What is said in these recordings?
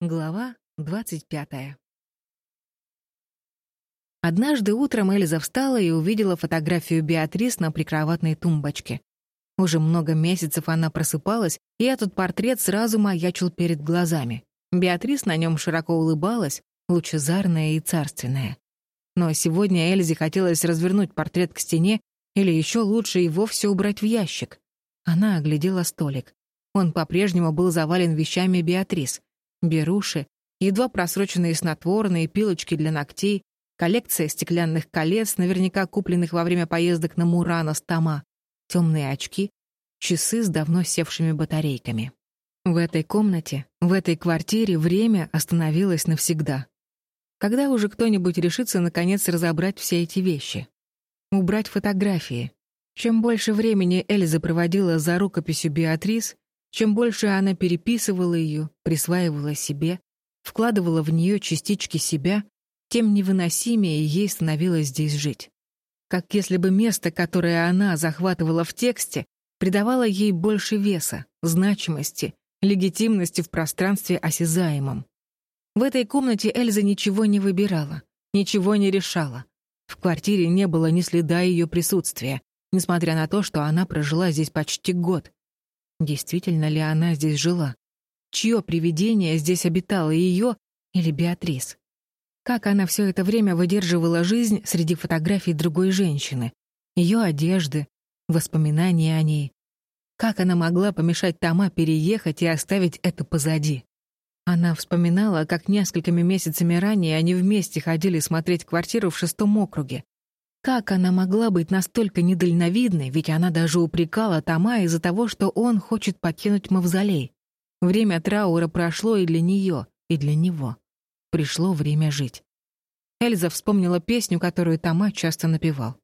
Глава двадцать пятая. Однажды утром Эльза встала и увидела фотографию Беатрис на прикроватной тумбочке. Уже много месяцев она просыпалась, и этот портрет сразу маячил перед глазами. Беатрис на нем широко улыбалась, лучезарная и царственная. Но сегодня Эльзе хотелось развернуть портрет к стене или еще лучше и вовсе убрать в ящик. Она оглядела столик. Он по-прежнему был завален вещами Беатрис. Беруши, едва просроченные снотворные, пилочки для ногтей, коллекция стеклянных колец, наверняка купленных во время поездок на Мурана с Тома, темные очки, часы с давно севшими батарейками. В этой комнате, в этой квартире время остановилось навсегда. Когда уже кто-нибудь решится наконец разобрать все эти вещи? Убрать фотографии. Чем больше времени Эльза проводила за рукописью Беатрис, чем больше она переписывала ее, присваивала себе, вкладывала в нее частички себя, тем невыносимее ей становилось здесь жить. Как если бы место, которое она захватывала в тексте, придавало ей больше веса, значимости, легитимности в пространстве осязаемом. В этой комнате Эльза ничего не выбирала, ничего не решала. В квартире не было ни следа ее присутствия, несмотря на то, что она прожила здесь почти год. Действительно ли она здесь жила? Чье привидение здесь обитало, ее или Беатрис? Как она все это время выдерживала жизнь среди фотографий другой женщины, ее одежды, воспоминания о ней? Как она могла помешать Тома переехать и оставить это позади? Она вспоминала, как несколькими месяцами ранее они вместе ходили смотреть квартиру в шестом округе, как она могла быть настолько недальновидной, ведь она даже упрекала Тома из-за того, что он хочет покинуть мавзолей. Время траура прошло и для нее, и для него. Пришло время жить. Эльза вспомнила песню, которую Тома часто напевал.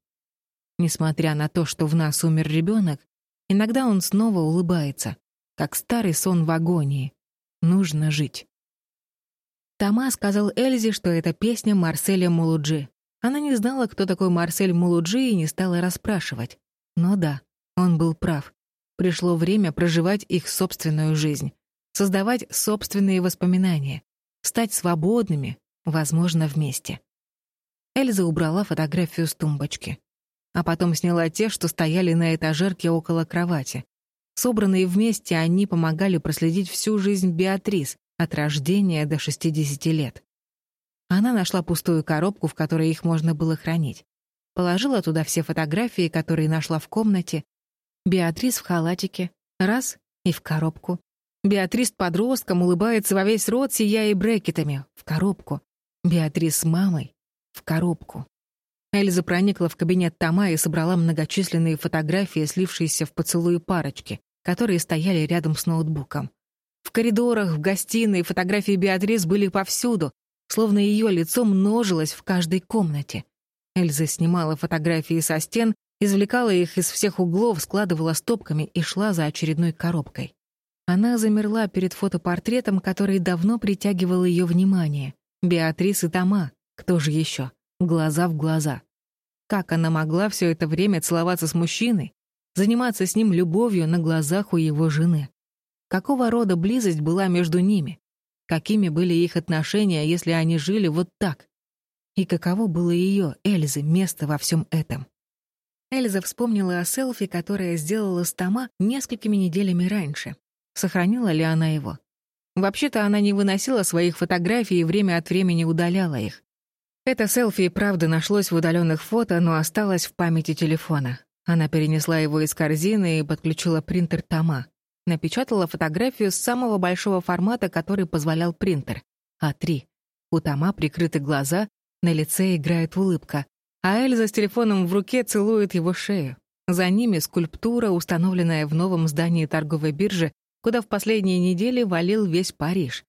Несмотря на то, что в нас умер ребенок, иногда он снова улыбается, как старый сон в агонии. Нужно жить. Тома сказал Эльзе, что это песня Марселя Мулуджи, она не знала, кто такой Марсель Мулуджи, и не стала расспрашивать. Но да, он был прав. Пришло время проживать их собственную жизнь, создавать собственные воспоминания, стать свободными, возможно, вместе. Эльза убрала фотографию с тумбочки, а потом сняла те, что стояли на этажерке около кровати. Собранные вместе, они помогали проследить всю жизнь Беатрис от рождения до 60 лет. Она нашла пустую коробку, в которой их можно было хранить. Положила туда все фотографии, которые нашла в комнате. Беатрис в халатике. Раз — и в коробку. Беатрис подростком улыбается во весь рот, сияя брекетами. В коробку. Беатрис с мамой. В коробку. Эльза проникла в кабинет Тома и собрала многочисленные фотографии, слившиеся в поцелуи парочки, которые стояли рядом с ноутбуком. В коридорах, в гостиной фотографии Беатрис были повсюду, словно ее лицо множилось в каждой комнате. Эльза снимала фотографии со стен, извлекала их из всех углов, складывала стопками и шла за очередной коробкой. Она замерла перед фотопортретом, который давно притягивал ее внимание. Беатрис и Тома. Кто же еще? Глаза в глаза. Как она могла все это время целоваться с мужчиной, заниматься с ним любовью на глазах у его жены? Какого рода близость была между ними? Какими были их отношения, если они жили вот так? И каково было ее, Эльзы, место во всем этом? Эльза вспомнила о селфи, которое сделала с Тома несколькими неделями раньше. Сохранила ли она его? Вообще-то она не выносила своих фотографий и время от времени удаляла их. Это селфи и правда нашлось в удаленных фото, но осталось в памяти телефона. Она перенесла его из корзины и подключила принтер Тома. Напечатала фотографию с самого большого формата, который позволял принтер. А3. У Тома прикрыты глаза, на лице играет улыбка, а Эльза с телефоном в руке целует его шею. За ними скульптура, установленная в новом здании торговой биржи, куда в последние недели валил весь Париж.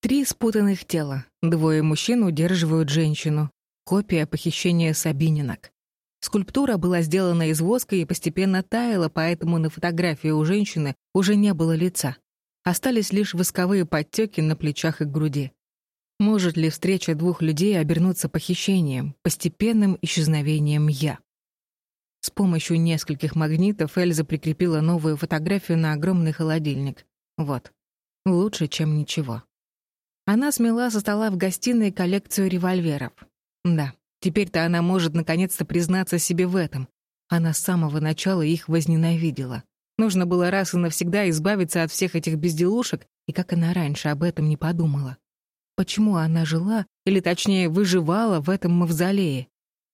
Три спутанных тела. Двое мужчин удерживают женщину. Копия похищения Сабининок. Скульптура была сделана из воска и постепенно таяла, поэтому на фотографии у женщины уже не было лица. Остались лишь восковые подтеки на плечах и груди. Может ли встреча двух людей обернуться похищением, постепенным исчезновением «я»? С помощью нескольких магнитов Эльза прикрепила новую фотографию на огромный холодильник. Вот. Лучше, чем ничего. Она смела со стола в гостиной коллекцию револьверов. Да, теперь-то она может наконец-то признаться себе в этом. Она с самого начала их возненавидела. Нужно было раз и навсегда избавиться от всех этих безделушек, и как она раньше об этом не подумала. Почему она жила, или точнее выживала в этом мавзолее?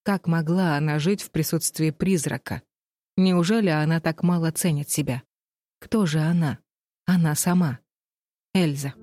Как могла она жить в присутствии призрака? Неужели она так мало ценит себя? Кто же она? Она сама. Эльза.